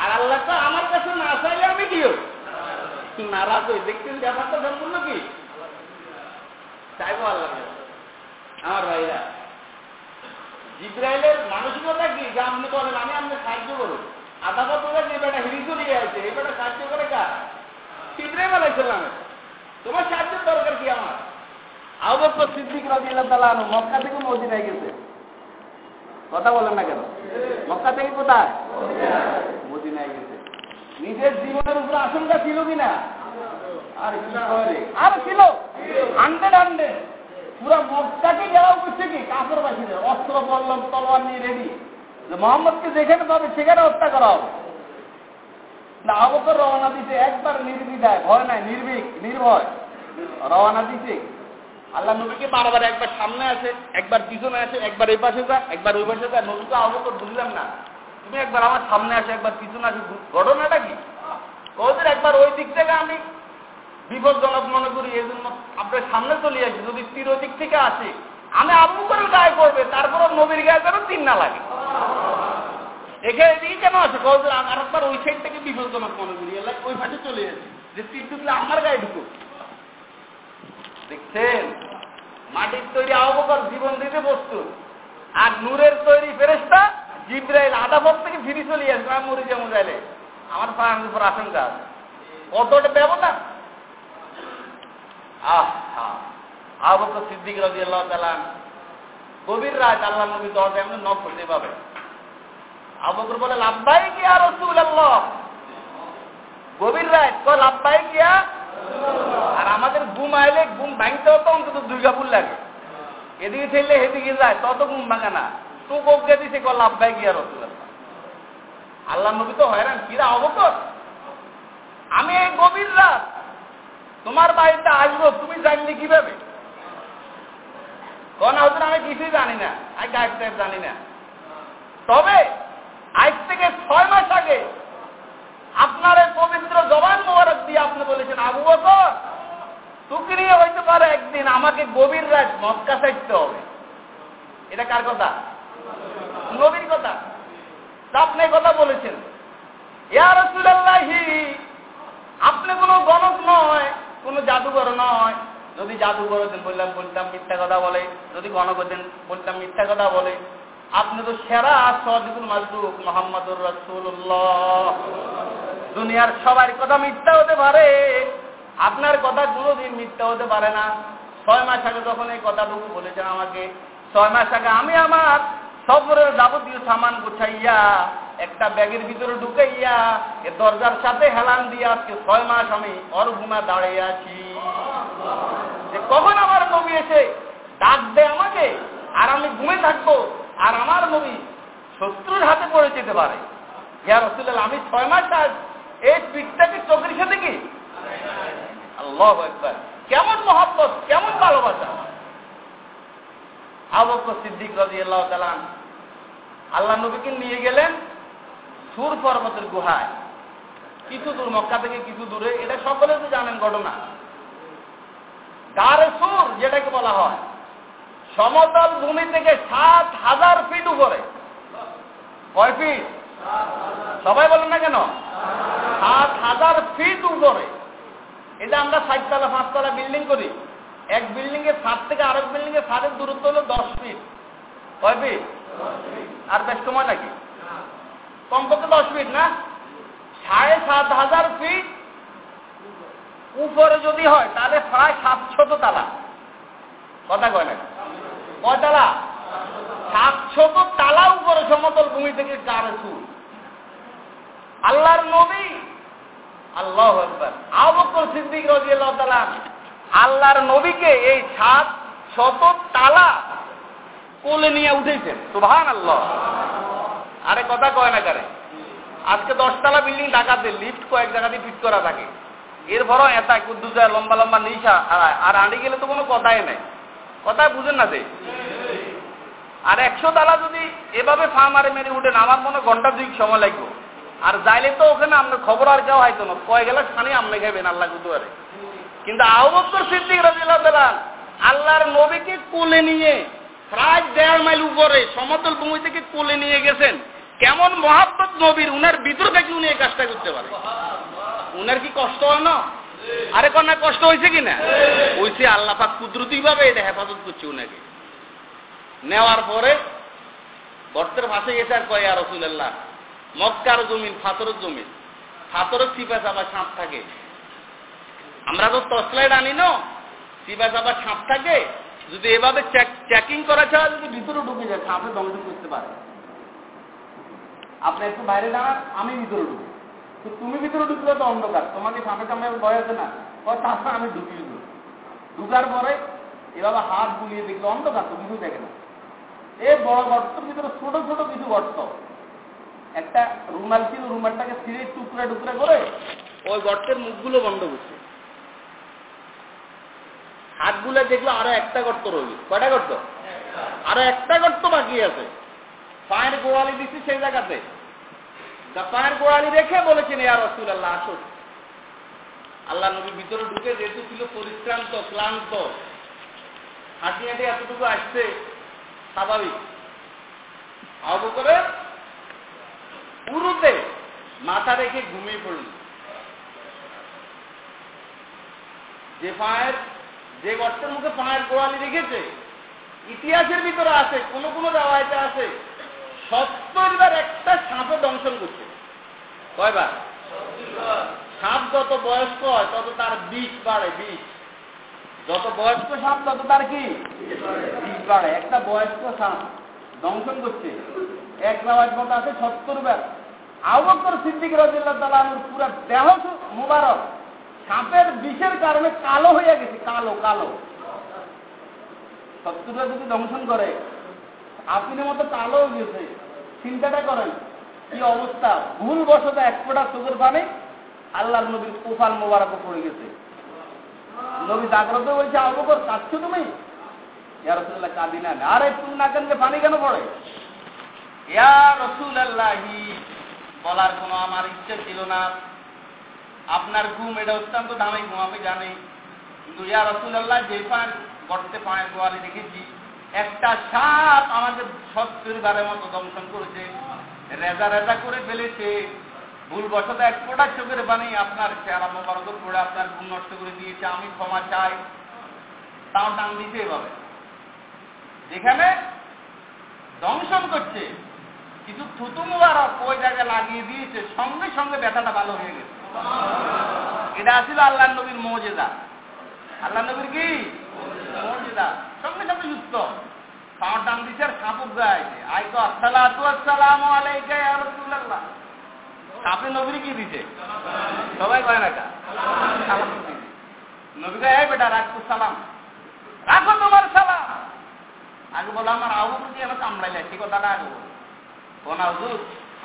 আর আল্লাহ তো আমার কাছে না চাইলে আমি কিও নারাজ হই? দেখছেন ব্যাপারটা সম্পূর্ণ কি? চাইব আল্লাহ আমার ভাইরা, জিব্রাইলের মানসিকতা কি? যে আপনি বলেন, আমি আপনি সাহায্য করুন আধা বছর যে বেটা হিরি চলিয়ে আছে এই বেটা সাহায্য করে কার? ইব্রাহিম আলাইসালামের তোমার সাহায্যের দরকার কি আমার? আবক্কর সিদ্দিক রাজি আল্লাহ মক্কা থেকে মদিনায় গেছে। কথা বলেন না কেন? মক্কা থেকে কোথায়? মদিনায় গেছে। নিজের জীবনের উপর আশঙ্কা ছিল কিনা? আর ছিল? হান্ড্রেড হান্ড্রেড পুরো মক্কাকে করছে কি? কাপড় অস্ত্র তলোয়ার নিয়ে রেডি মোহাম্মদকে যেখানে পাবে, সেখানে হত্যা করা হবে। না অবকর রওনা দিতে একবার নির্বিধায়। ভয় নাই, নির্ভীক, নির্ভয়। রওনা দিতে আল্লাহ নবীকে বারবার একবার সামনে আছে একবার পিছনে আছে একবার এই পাশে যা, একবার ওই পাশে যা নবীকে অবকর বুঝলাম না। তুমি একবার আমার সামনে আসে, একবার পিছনে আসে ঘটনাটা কি? ওদের একবার ওই দিক থেকে আমি বিপজ্জনক মনে করি, এই জন্য আপনার সামনে চলে আসি, যদি তীর দিক থেকে আসে, আমি আবু করে গায়ে পড়বে তারপর নবীর গায়ে যেন তিন না লাগে। এখানে এদিকে কেন আছে কৌদের আরেকবার ওই সাইড থেকে বিপজ্জনক মনে করি ওই পাশে চলে যাচ্ছে যে তীর ঢুকলে আমার গায়ে ঢুকুক দেখছেন? মাটির তৈরি আবহাওয়ার জীবন দিতে প্রস্তুত। আর নূরের তৈরি ফেরেস্তা জিব্রাইল আধা পথ থেকে ফিরি চলে আসবে। আমি যেমন যাইলে আমার প্রাণের উপর আশঙ্কা আছে। কতটা ব্যবধান? আহ আবু বকর সিদ্দিক রাদিয়াল্লাহু তাআলা গভীর রাত আল্লাহ নবী দরজা এমনি নক করতে পাবে। আবু বকর বলে লাভবাই কি আর রাসূলুল্লাহ। গভীর রাত কয় লাভবাই কি আর আমাদের ঘুম আইলে ঘুম ভাঙতেও তো অন্তত দুর্গা ফুল লাগে। এদিকে ঠেললে এদিকে যায়, তত ঘুম ভাঙে না। তো কোপকে দিছে কি আর রাসূলুল্লাহ আল্লাহ নবী তো হয়রান কিরা অবকর? আমি এই গভীর রাত তোমার বাড়িতে আসব, তুমি জানলে কীভাবে? কোন হুজুর, আমি কিছুই জানি না আমি গায়ক সাহেব জানি না। তবে আজ থেকে ছয় মাস আগে আপনার পবিত্র জবান মোবারক দিয়ে আপনি বলেছেন, আবু বকর তুকি নিয়ে হইতে পারে একদিন আমাকে গভীর রাত মক্কা চাইতে হবে। এটা কার কথা? নবীর কথা। আপনি কথা বলেছেন। ইয়া রাসূলুল্লাহি, আপনি কোনো গণক নয়, কোনো জাদুঘর নয়। যদি জাদুঘর দিন বললাম, বলতাম মিথ্যা কথা বলে। যদি গণক দিন বলতাম মিথ্যা কথা বলে। আপনি তো সেরা সদিকুল মাজদুক মোহাম্মদুর রসুল্লাহ দুনিয়ার সবার কথা মিথ্যা হতে পারে। আপনার কথা কোনোদিন মিথ্যা হতে পারে না। ছয় মাস আগে যখন এই কথাটুকু বলেছেন আমাকে, ছয় মাস আগে আমি আমার সফরের যাবতীয় সামান গুছাইয়া একটা ব্যাগের ভিতরে ঢুকাইয়া এ দরজার সাথে হেলান দিয়ে আজকে ছয় মাস আমি অরঘুমা দাঁড়িয়ে আছি। যে কখন আমার নবী এসে ডাক দেয় আমাকে, আর আমি ঘুমে থাকব, আর আমার নবী শত্রুর হাতে পড়ে যেতে পারে। ইয়া রসুল্লাহ আমি ছয় মাস আজ এই পিঠটাকে চোখের সাথে কি? আল্লাহ একবার কেমন মহব্বত, কেমন ভালোবাসা। আবক্ক সিদ্দিক রাজি আল্লাহ তালান আল্লাহ নবীকে নিয়ে গেলেন সুর পর্বতের গুহায়। কিছু দূর, মক্কা থেকে কিছু দূরে, এটা সকলে তো জানেন ঘটনা। গারে সুর, যেটাকে বলা হয়। সমতল ভূমি থেকে সাত হাজার ফিট উপরে। কয় ফিট? সবাই বলেন না কেন? সাত হাজার ফিট উপরে। এটা আমরা সাততলা, পাঁচতলা বিল্ডিং করি, এক বিল্ডিং এর ছাদ থেকে আরেক বিল্ডিং এর ছাদের দূরত্ব হলো দশ ফিট কয় ফিট আর বেশ সময় নাকি কমপক্ষে দশ ফিট না? সাড়ে সাত হাজার ফিট উপরে যদি হয়, তাহলে প্রায় সাতশত তালা। কথা কয় না? কয় তালা? সাতশত তালা উপরে সমতল ভূমি থেকে কারে আল্লাহর নবী আল্লাহ একবার আবকর সিদ্দিক রাজিয়াল্লাহ তালা আল্লাহর নবীকে এই সাত শত তালা কোলে নিয়ে উঠেছেন। সুভান আল্লাহ আরে কথা কয় না কারে? আজকে দশতলা বিল্ডিং ঢাকাতে, লিফট কয়েক জায়গাতে ফিট করা থাকে। এরপরও এতা কুদ্দু যায় লম্বা লম্বা নিশা আর আঁড়ি গেলে তো কোনো কথাই নাই। কথাই বুঝেন না যে? আর একশো তালা যদি এভাবে ফা মারে মেরে উঠেন, আমার মনে ঘণ্টা দুই সময় লাগবে। আর যাইলে তো ওখানে আপনার খবর আর কেউ হয়তো না। কয় গেলে খানি আপনি খাবেন আল্লাহ কুদুয়ারে কিন্তু আহবত্তর সিদ্দিক রাজিল্লাহ আল্লাহর নবীকে কোলে নিয়ে প্রায় দেড় মাইল উপরে সমতল ভূমি থেকে কোলে নিয়ে গেছেন। কেমন মহাব্বত নবীর, উনার ভিতর থেকে উনি এই কাজটা করতে পারে। উনার কি কষ্ট হয় না? আরে কন্যা, কষ্ট হয়েছে কি না হয়েছে আল্লাহ পাক কুদরতি ভাবে এটা হেফাজত করছে উনাকে। নেওয়ার পরে গর্তের পাশে গেছে আর কয় আর রসুল্লাহ মক্কার জমিন, ফাতরের জমিন। ফাতরের চিপা চাপা সাপ থাকে। আমরা তো টর্চলাইট আনি না। চিপা চাপা সাপ থাকে। যদি এভাবে চেকিং করা ছাড়া যদি ভিতরে ঢুকে যায়, সাপে ধ্বংস করতে পারে। আপনি একটু বাইরে দাঁড়ান, আমি ভিতরে ঢুকি তো তুমি ভিতরে ঢুকলে তো অন্ধকার। তোমাকে সামনে সামনে ভয় আছে না? ও তারপর আমি ঢুকি ভিতরে। ঢুকার পরে এভাবে হাত বুলিয়ে দেখলে অন্ধকার, তো কিছু দেখে না। এ বড় গর্তের ভিতরে ছোট ছোট কিছু গর্ত। একটা রুমাল ছিল, রুমালটাকে ছিঁড়ে টুকরা টুকরা করে ওই গর্তের মুখগুলো বন্ধ করছে। হাতগুলো দেখল আরও একটা গর্ত রইল কয়টা গর্ত? আরও একটা গর্ত বাকি আছে। পায়ের গোড়ালি দিচ্ছি সেই জায়গাতে। পায়ের গোড়ালি রেখে বলেছেন ইয়ার রসুল আল্লাহ আসো। আল্লাহ নবী ভিতরে ঢুকে যেহেতু ছিল পরিশ্রান্ত ক্লান্ত, হাঁটি হাঁটি এতটুকু আসছে, স্বাভাবিক। আবু করে পুরোতে মাথা রেখে ঘুমিয়ে পড়ল যে পায়ের, যে গর্তের মুখে পায়ের গোড়ালি রেখেছে, ইতিহাসের ভিতরে আছে, কোন কোন রেওয়ায়তে আছে, সত্তর বার একটা সাপে দংশন করছে। কয়বার? সাপ যত বয়স্ক হয়, তত তার বিষ বাড়ে, বিষ। যত বয়স্ক সাপ, তত তার কি? বিষ বাড়ে। একটা বয়স্ক সাপ দংশন করছে। এক রেওয়াজ মতো আছে সত্তর বার। আবকর সিদ্দিক রাজিল্লাহ তালানুর পুরো দেহ মুবারক, সাপের বিষের কারণে কালো হয়ে গেছে, কালো কালো। সত্তরটা যদি দংশন করে আপনি মতো কালো হয়ে গেছে, চিন্তাটা করেন, কি অবস্থা? ভুল বসত এক ফোটা চোখের পানি আল্লাহর নবীর কোফাল মোবারকও পড়ে গেছে। নবী জাগ্রত বলছে, আবকর, কাঁদছো তুমি? ইয়া রসুল্লাহ কাঁদি না। আরে, তুমি না কেন পানি কেন পড়ে? ইয়া রসুল আল্লাহি বলার কোনো আমার ইচ্ছে ছিল না। আপনার ঘুম, এটা অত্যন্ত দামি ঘুম, আমি জানি। কিন্তু ইয়া রসুল আল্লাহ যে পায়ের গর্তে পায়ের গোয়ালে দেখেছি, একটা সাপ আমাদের সত্তর বারের মতো দংশন করেছে। রেজা রেজা করে ফেলেছে। ভুল বসত এক ফোটা চোখের পানি আপনার চেহারা মোবারক পড়ে আপনার ঘুম নষ্ট করে দিয়েছে, আমি ক্ষমা চাই। তাও টান দিতে এভাবে যেখানে দংশন করছে কিছু থুতু মুবারক ওই জায়গায় লাগিয়ে দিয়েছে, সঙ্গে সঙ্গে ব্যথাটা ভালো হয়ে গেছে। এটা আসছিল আল্লাহ নবীর মৌজেদা আল্লাহ নবীর কি? মৌজেদা সঙ্গে সঙ্গে সুস্থ পাওয়ার দিচ্ছে আর সাপুক গায়ে আই তো আসসালাতু আসসালামু আলাইকা ইয়া রাসূলুল্লাহ। সাপে নবীর কি দিছে? সবাই কয় না সালাম নবী বেটা, রাখো সালাম। রাখো তোমার সালাম। আগে বলো, আমার আবু দিয়ে আমার কামড়াইলে? ঠিক কথাটা আগে বলো। কোন হুজুর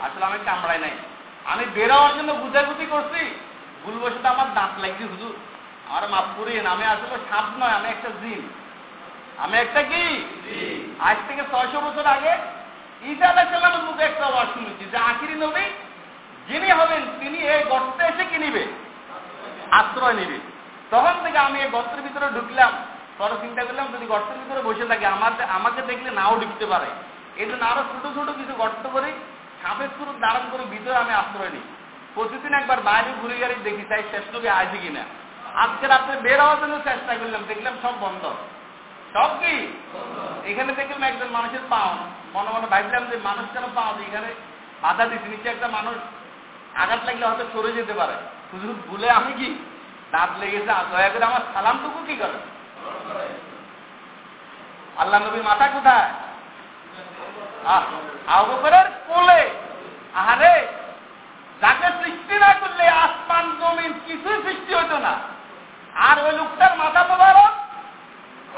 আসলে আমি কামড়াই নাই। আমি বেরোয়ার জন্য গুজাগুজি করছি ভুল বসে আমার দাঁত লাগছে হুজুর। আমার মাফ করিয়েন আমি আসলে সাপ নয় আমি একটা জিন। আমি একটা কি? আজ থেকে ছয়শো বছর আগে ঈসা আলাহ সাল্লামের মুখে একটা আওয়াজ শুনেছি যে আখিরি নবী যিনি হবেন তিনি এই গর্তে এসে কি নিবে? আশ্রয় নিবে। তখন থেকে আমি এই গর্তের ভিতরে ঢুকলাম পরে চিন্তা করলাম যদি গর্তের ভিতরে বসে থাকে আমাকে দেখলে নাও ঢুকতে পারে। এই জন্য আরও ছোট ছোট কিছু গর্ত করি সাপের শুরু দাঁড়ান করে ভিতরে আমি আশ্রয় নিই। প্রতিদিন একবার বাইরে ঘুরে গাড়ি দেখি, তাই শেষ নবী আছে কিনা? আজকে রাত্রে বের হওয়ার জন্য চেষ্টা করলাম, দেখলাম সব বন্ধ। সব কি? এখানে দেখলাম একজন মানুষের পাও। মনে মনে ভাবলাম যে মানুষ কেন পাও এখানে বাধা দিচ্ছে নিচে একটা মানুষ আঘাত লাগলে হয়তো সরে যেতে পারে। শুধু ভুলে আমি কি? দাঁত লেগেছে দয়া করে আমার সালামটুকু কি করে আল্লাহ নবীর মাথা কোথায়? আবকরের কোলে। আহারে, যাকে সৃষ্টি না করলে আসমান জমিন কিছুই সৃষ্টি হইতো না। আর ওই লোকটার মাথা মোবারক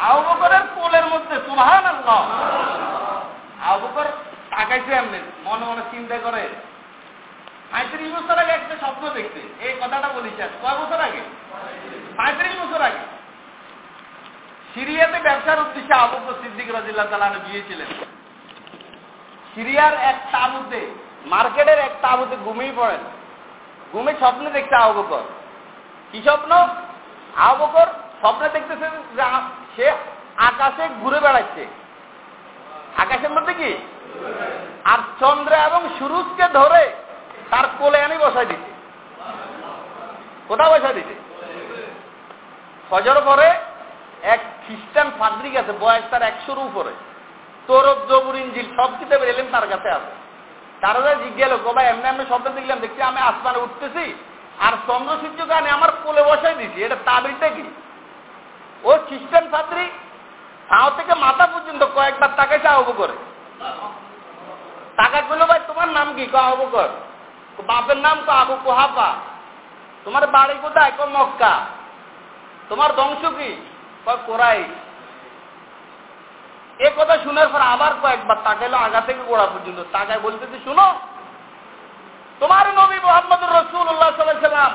আবকরের কোলের মধ্যে সুভান আল্লাহ তাকাইছে এমনি, মনে মনে চিন্তা করে। পঁয়ত্রিশ বছর আগে একটা স্বপ্ন দেখতে এই কথাটা বলিস কয় বছর আগে? পঁয়ত্রিশ বছর আগে। সিরিয়াতে ব্যবসার উদ্দেশ্যে আবু সিদ্দিক রাজিল্লাহ তালানো গিয়েছিলেন। সিরিয়ার এক তাবুতে, মার্কেটের এক তাবুতে ঘুমিয়ে পড়েন। ঘুমে স্বপ্নে দেখছে আবকর কি স্বপ্ন? আবকর স্বপ্নে দেখতেছে সে আকাশে ঘুরে বেড়াচ্ছে। আকাশের মধ্যে কি? আর চন্দ্র এবং সুরুজকে ধরে তার কোলে আনি বসাই দিচ্ছে কোথায় বসাই দিচ্ছে ফজর পরে এক খ্রিস্টান ফাদ্রিক আছে বয়স তার একশোর উপরে। তৌরব জবুর ইঞ্জিল, সব কিতাবে এলেন তার কাছে আছে। তারা যা জিজ্ঞেল কবাই এমনি এমনি শব্দ দেখলাম দেখছি আমি আসমানে উঠতেছি, আর চন্দ্র সূর্য গানে আমার কোলে বসাই দিছি, এটা তাবিরটা কি? ও খ্রিস্টান ছাত্রী, তাও থেকে মাথা পর্যন্ত কয়েকবার তাকাইছে, আহব করে। টাকা করল ভাই, তোমার নাম কি? আহব কর। বাপের নাম তো আবু কোহাপা তোমার বাড়ি কোথায়? কো মক্কা। তোমার বংশ কি? কয় কোরাই এ কথা শোনার পর আবার কয়েকবার তাকাইলো আগা থেকে গোড়া পর্যন্ত। তাকায় বলতেছে শুনো তোমার নবী মোহাম্মদ রসুল্লাহ সাল্লাম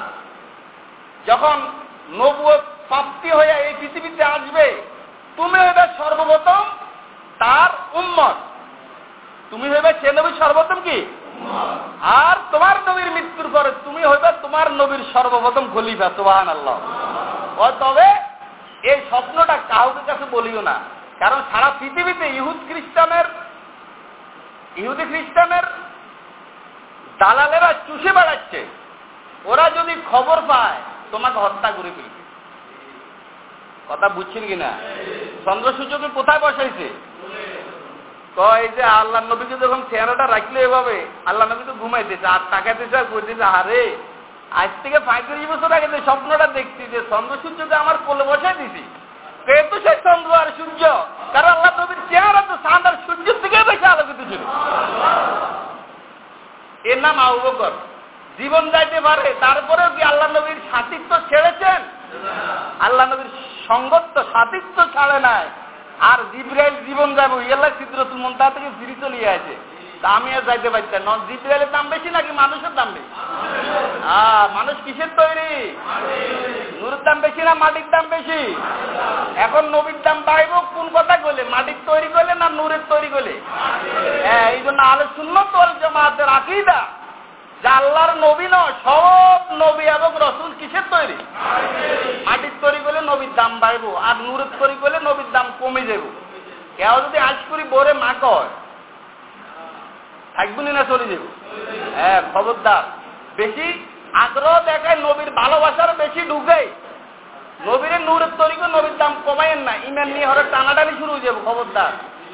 যখন নবুয় প্রাপ্তি হয়ে এই পৃথিবীতে আসবে তুমি হইবে সর্বপ্রথম তার উম্মত। তুমি হইবে সে নবীর সর্বপ্রথম কি? আর তোমার নবীর মৃত্যুর পরে তুমি হইবে তোমার নবীর সর্বপ্রথম খলিফা সোহান আল্লাহ তবে এই স্বপ্নটা কাউকে কাছে বলিও না। কারণ সারা পৃথিবীতে ইহুদ খ্রিস্টানের, ইহুদি খ্রিস্টানের দালালেরা চুষে বেড়াচ্ছে। ওরা যদি খবর পায়, তোমাকে হত্যা করে ফেলবে। কথা বুঝছেন কিনা? চন্দ্র সূর্যকে কোথায় বসাইছে? কয় যে আল্লাহ নবীকে যখন চেহারাটা রাখলে এভাবে, আল্লাহ নবী তো ঘুমাইতেছে, আর তাকাইতেছে আর কইতেছে, আরে, আজ থেকে পঁয়ত্রিশ বছর আগে যে স্বপ্নটা দেখছি যে চন্দ্র সূর্যকে আমার কোলে বসাই দিছি। কে তো সেই চন্দ্র আর সূর্য কারণ আল্লাহ নবীর চেহারা তো চাঁদ আর সূর্যের থেকে বেশি আলোকিত ছিল এর নাম আবু জীবন যাইতে পারে, তারপরেও কি আল্লাহ নবীর সাথিত্ব ছেড়েছেন? আল্লাহ নবীর সঙ্গত্ব সাথিত্ব ছাড়ে নাই। আর জিব্রাইল জীবন যাব ইয়াল্লা সিদ্রতুল মন্তা থেকে ফিরি চলিয়ে আছে তা আমি আর যাইতে পারছি না। জিব্রাইলের দাম বেশি নাকি মানুষের দাম বেশি? আহ, মানুষ কিসের তৈরি? নুরের দাম বেশি না মাটির দাম বেশি? এখন নবীর দাম বাড়ব কোন কথা কইলে? মাটির তৈরি করলে না নূরের তৈরি করলে হ্যাঁ এই জন্য আলো শূন্য তোল জমাতের আকিদা যে আল্লাহর নবী নয় সব নবী এবং রসুল কিসের তৈরি? মাটির তৈরি করলে নবীর দাম বাড়বো আর নূরের তৈরি করলে নবীর দাম কমে যাব কেউ যদি আজ করি বোরে মা কয় থাকবি না, চলে যাব। হ্যাঁ খবরদার। বেশি আগ্রহ দেখায় নবীর ভালোবাসার বেশি ঢুকে নবীর নূরের তৈরি করে নবীর দাম কমাইয়েন না। ইমান নিয়ে হরে টানাটানি শুরু হয়ে যাবে, খবরদার।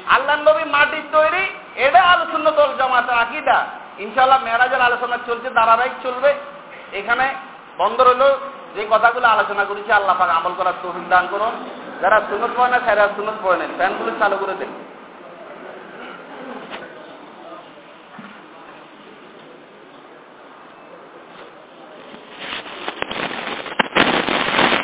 আল্লাহ নবী মাটির তৈরি, এটা আলোচনা দল জমাতে আকিদা। ইনশাল্লাহ মেয়েরাজের আলোচনা চলছে, ধারাবাহিক চলবে। এখানে বন্ধ রইল, যে কথাগুলো আলোচনা করেছি, আল্লাহ পাক আমল করার তৌফিক দান করুন। যারা সুনত পড়ে না সেরা সুনত পড়ে নেন। ফ্যানগুলো চালু করে দেন।